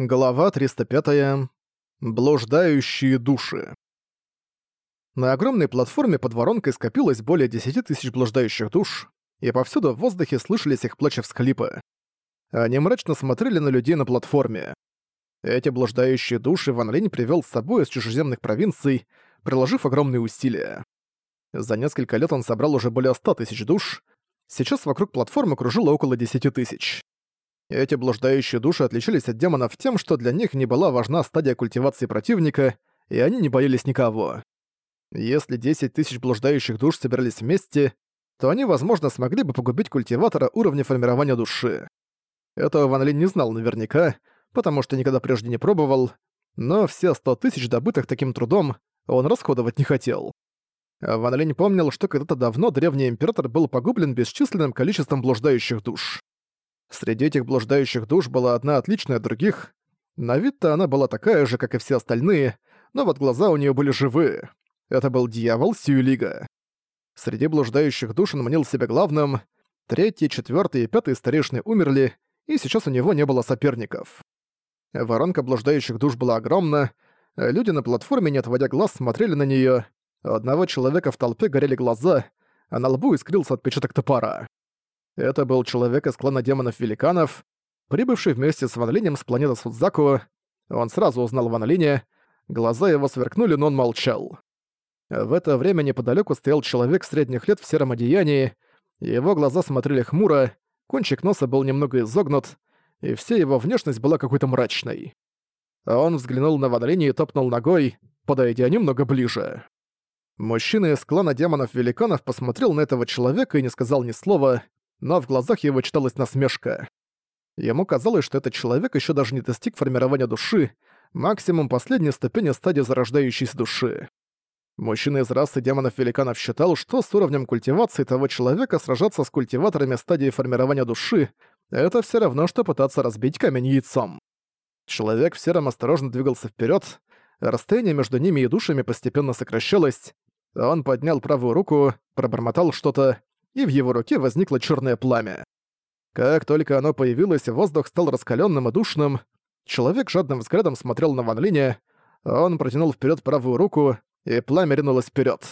Глава 305. Блуждающие души. На огромной платформе под воронкой скопилось более 10 тысяч блуждающих душ, и повсюду в воздухе слышались их плач и всхлипы. Они мрачно смотрели на людей на платформе. Эти блуждающие души Ван Линь привёл с собой из чужеземных провинций, приложив огромные усилия. За несколько лет он собрал уже более 100 тысяч душ, сейчас вокруг платформы кружило около 10 тысяч. Эти блуждающие души отличались от демонов тем, что для них не была важна стадия культивации противника, и они не боялись никого. Если 10 тысяч блуждающих душ собирались вместе, то они, возможно, смогли бы погубить культиватора уровня формирования души. Этого Ван Линь не знал наверняка, потому что никогда прежде не пробовал, но все 100 тысяч добытых таким трудом он расходовать не хотел. Ван Линь помнил, что когда-то давно древний император был погублен бесчисленным количеством блуждающих душ. Среди этих блуждающих душ была одна отличная от других. На вид-то она была такая же, как и все остальные, но вот глаза у нее были живые. Это был дьявол Сьюлига. Среди блуждающих душ он манил себя главным. Третий, четвертый и пятый старейшины умерли, и сейчас у него не было соперников. Воронка блуждающих душ была огромна, люди на платформе, не отводя глаз, смотрели на нее. У одного человека в толпе горели глаза, а на лбу искрился отпечаток топора. Это был человек из клана демонов-великанов, прибывший вместе с Ван Линем с планеты Судзаку. Он сразу узнал Ван Линя, глаза его сверкнули, но он молчал. В это время неподалеку стоял человек средних лет в сером одеянии, его глаза смотрели хмуро, кончик носа был немного изогнут, и вся его внешность была какой-то мрачной. Он взглянул на Ван и топнул ногой, подойдя немного ближе. Мужчина из клана демонов-великанов посмотрел на этого человека и не сказал ни слова, но в глазах его читалась насмешка. Ему казалось, что этот человек еще даже не достиг формирования души, максимум последней ступени стадии зарождающейся души. Мужчина из расы демонов-великанов считал, что с уровнем культивации того человека сражаться с культиваторами стадии формирования души — это все равно, что пытаться разбить камень яйцом. Человек в сером осторожно двигался вперед, расстояние между ними и душами постепенно сокращалось, он поднял правую руку, пробормотал что-то, и в его руке возникло черное пламя. Как только оно появилось, воздух стал раскаленным и душным. Человек жадным взглядом смотрел на Ван Линя, он протянул вперед правую руку, и пламя ринулось вперед.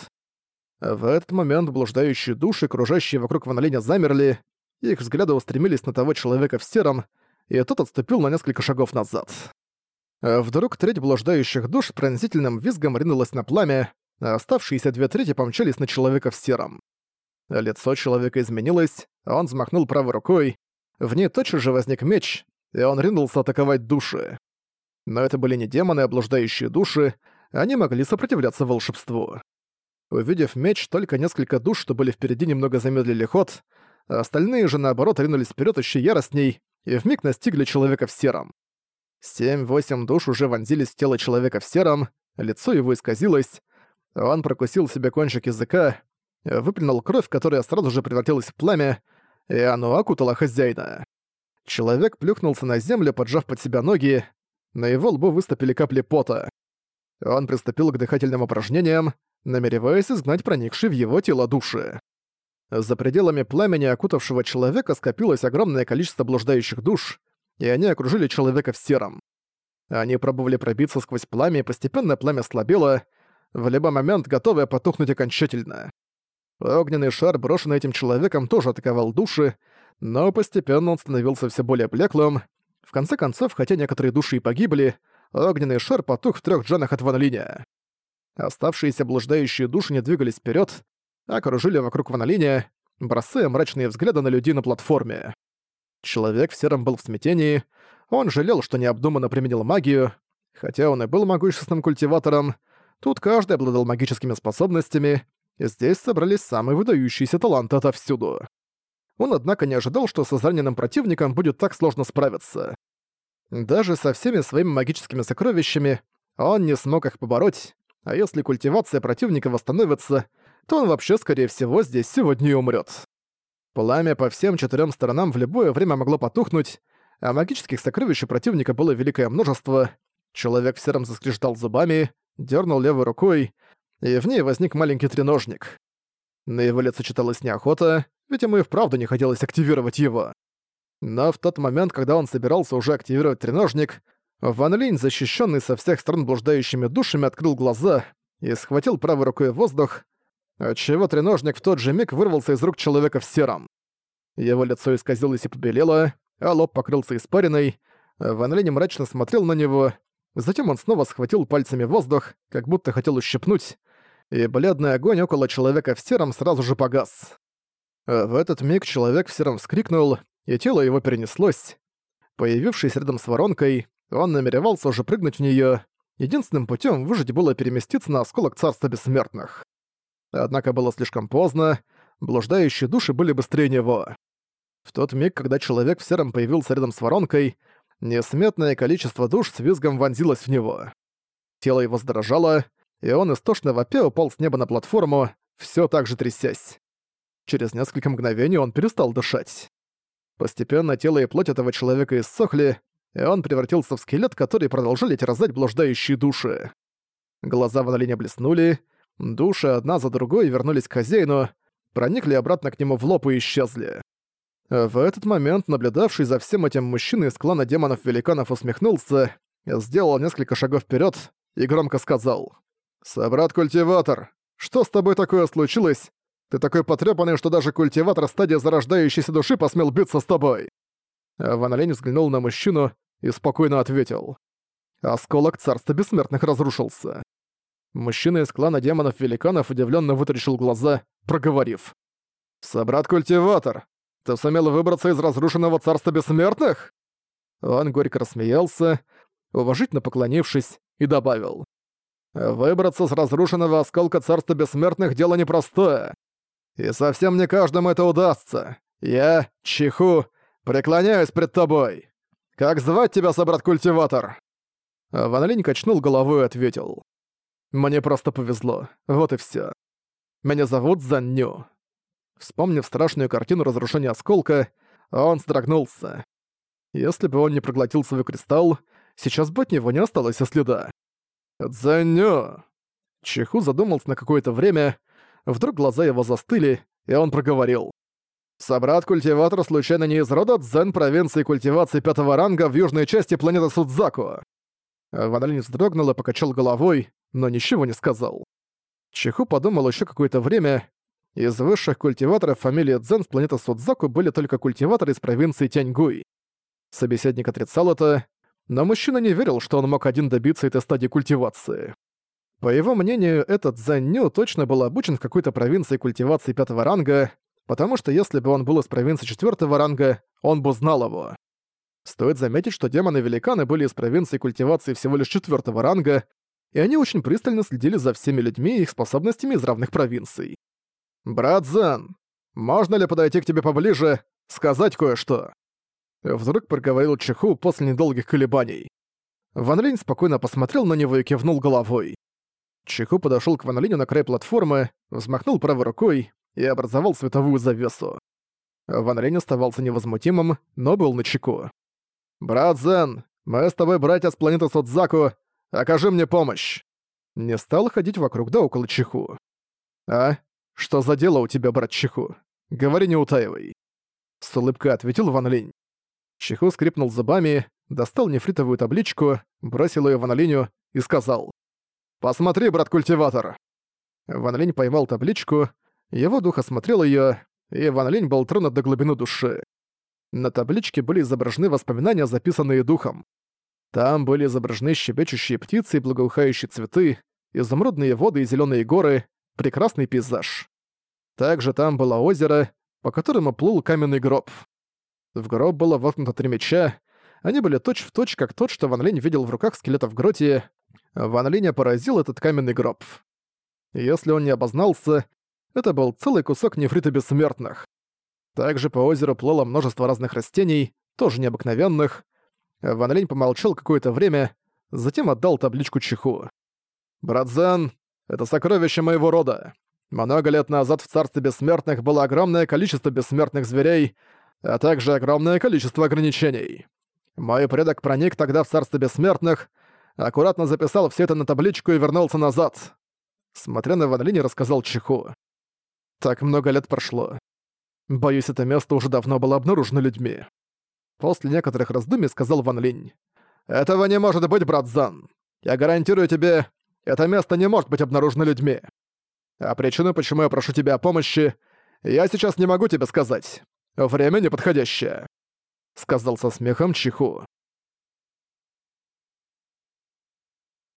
В этот момент блуждающие души, кружащие вокруг Ван Линя, замерли, их взгляды устремились на того человека в сером, и тот отступил на несколько шагов назад. Вдруг треть блуждающих душ пронзительным визгом ринулась на пламя, а оставшиеся две трети помчались на человека в сером. Лицо человека изменилось, а он взмахнул правой рукой. В ней тотчас же возник меч, и он ринулся атаковать души. Но это были не демоны, а души, они могли сопротивляться волшебству. Увидев меч, только несколько душ, что были впереди, немного замедлили ход, а остальные же, наоборот, ринулись вперед еще яростней и вмиг настигли человека в сером. Семь-восемь душ уже вонзились в тело человека в сером, лицо его исказилось, он прокусил себе кончик языка, выплюнул кровь, которая сразу же превратилась в пламя, и оно окутало хозяина. Человек плюхнулся на землю, поджав под себя ноги, на его лбу выступили капли пота. Он приступил к дыхательным упражнениям, намереваясь изгнать проникшие в его тело души. За пределами пламени, окутавшего человека, скопилось огромное количество блуждающих душ, и они окружили человека в сером. Они пробовали пробиться сквозь пламя, и постепенно пламя слабело, в любой момент готовое потухнуть окончательно. Огненный шар, брошенный этим человеком, тоже атаковал души, но постепенно он становился все более блеклым. В конце концов, хотя некоторые души и погибли, огненный шар потух в трех джанах от Ван Линя. Оставшиеся блуждающие души не двигались вперед, а окружили вокруг Ван Линя, бросая мрачные взгляды на людей на платформе. Человек в сером был в смятении, он жалел, что необдуманно применил магию, хотя он и был могущественным культиватором, тут каждый обладал магическими способностями, Здесь собрались самые выдающиеся таланты отовсюду. Он, однако, не ожидал, что с израненным противником будет так сложно справиться. Даже со всеми своими магическими сокровищами он не смог их побороть, а если культивация противника восстановится, то он вообще, скорее всего, здесь сегодня и умрет. Пламя по всем четырем сторонам в любое время могло потухнуть, а магических сокровищ у противника было великое множество. Человек в сером заскрежетал зубами, дернул левой рукой, и в ней возник маленький треножник. На его лице читалась неохота, ведь ему и вправду не хотелось активировать его. Но в тот момент, когда он собирался уже активировать треножник, Ван Линь, защищенный со всех сторон блуждающими душами, открыл глаза и схватил правой рукой воздух, отчего треножник в тот же миг вырвался из рук человека в сером. Его лицо исказилось и побелело, а лоб покрылся испариной. Ван Линь мрачно смотрел на него, затем он снова схватил пальцами воздух, как будто хотел ущипнуть, и бледный огонь около человека в сером сразу же погас. В этот миг человек в сером вскрикнул, и тело его перенеслось. Появившись рядом с воронкой, он намеревался уже прыгнуть в неё. Единственным путём выжить было переместиться на осколок Царства Бессмертных. Однако было слишком поздно, блуждающие души были быстрее него. В тот миг, когда человек в сером появился рядом с воронкой, несметное количество душ с визгом вонзилось в него. Тело его задрожало, и он истошно вопя упал с неба на платформу, всё так же трясясь. Через несколько мгновений он перестал дышать. Постепенно тело и плоть этого человека иссохли, и он превратился в скелет, который продолжали терзать блуждающие души. Глаза в Адалине блеснули, души одна за другой вернулись к хозяину, проникли обратно к нему в лоб и исчезли. В этот момент наблюдавший за всем этим мужчина из клана демонов-великанов усмехнулся, сделал несколько шагов вперед и громко сказал «Собрат-культиватор, что с тобой такое случилось? Ты такой потрёпанный, что даже культиватор стадии зарождающейся души посмел биться с тобой!» Ван Лень взглянул на мужчину и спокойно ответил. Осколок Царства Бессмертных разрушился. Мужчина из клана демонов-великанов удивленно вытаращил глаза, проговорив. «Собрат-культиватор, ты сумел выбраться из разрушенного Царства Бессмертных?» Он горько рассмеялся, уважительно поклонившись, и добавил. «Выбраться с разрушенного осколка Царства Бессмертных — дело непростое. И совсем не каждому это удастся. Я, Чиху, преклоняюсь пред тобой. «Как звать тебя, собрат-культиватор?» Ван Линь качнул головой и ответил. «Мне просто повезло. Вот и всё. Меня зовут Занню». Вспомнив страшную картину разрушения осколка, он сдрогнулся. Если бы он не проглотил свой кристалл, сейчас бы от него не осталось и следа. «Занню!» Чеху задумался на какое-то время, вдруг глаза его застыли, и он проговорил. Собрат-культиватор случайно не из рода Дзен провинции культивации пятого ранга в южной части планеты Судзаку. Ван вздрогнул и покачал головой, но ничего не сказал. Чиху подумал еще какое-то время. Из высших культиваторов фамилии Дзен с планеты Судзаку были только культиваторы из провинции Тяньгуй. Собеседник отрицал это, но мужчина не верил, что он мог один добиться этой стадии культивации. По его мнению, этот Заню точно был обучен в какой-то провинции культивации пятого ранга, потому что если бы он был из провинции четвертого ранга, он бы знал его. Стоит заметить, что демоны-великаны были из провинции культивации всего лишь четвертого ранга, и они очень пристально следили за всеми людьми и их способностями из равных провинций. «Брат Зен, можно ли подойти к тебе поближе, сказать кое-что?» Вдруг проговорил Чеху после недолгих колебаний. Ван Линь спокойно посмотрел на него и кивнул головой. Чеху подошел к Ван Линю на край платформы, взмахнул правой рукой, и образовал световую завесу. Ван Рейн оставался невозмутимым, но был начеку. «Брат Зен, мы с тобой братья с планеты Содзаку, окажи мне помощь!» Не стал ходить вокруг да около Чиху. «А? Что за дело у тебя, брат Чиху? Говори не утаивай!» С улыбкой ответил Ван Линь. Чиху скрипнул зубами, достал нефритовую табличку, бросил ее Ван Линю и сказал. «Посмотри, брат-культиватор!» Ван Линь поймал табличку, его дух осмотрел её, и Ван Линь был тронут до глубины души. На табличке были изображены воспоминания, записанные духом. Там были изображены щебечущие птицы и благоухающие цветы, изумрудные воды и зелёные горы, прекрасный пейзаж. Также там было озеро, по которому плыл каменный гроб. В гроб было воткнуто три меча, они были точь-в-точь, точь, как тот, что Ван Линь видел в руках скелета в гроте. Ван Линя поразил этот каменный гроб. Если он не обознался, это был целый кусок нефрита бессмертных. Также по озеру плыло множество разных растений, тоже необыкновенных. Ван Линь помолчал какое-то время, затем отдал табличку Чиху. «Братзен, это сокровище моего рода. Много лет назад в Царстве Бессмертных было огромное количество бессмертных зверей, а также огромное количество ограничений. Мой предок проник тогда в Царство Бессмертных, аккуратно записал все это на табличку и вернулся назад. Смотря на Ван Линь, рассказал Чиху. Так много лет прошло. Боюсь, это место уже давно было обнаружено людьми. После некоторых раздумий сказал Ван Линь. «Этого не может быть, брат Зан. Я гарантирую тебе, это место не может быть обнаружено людьми. А причину, почему я прошу тебя о помощи, я сейчас не могу тебе сказать. Время неподходящее», — сказал со смехом Чиху.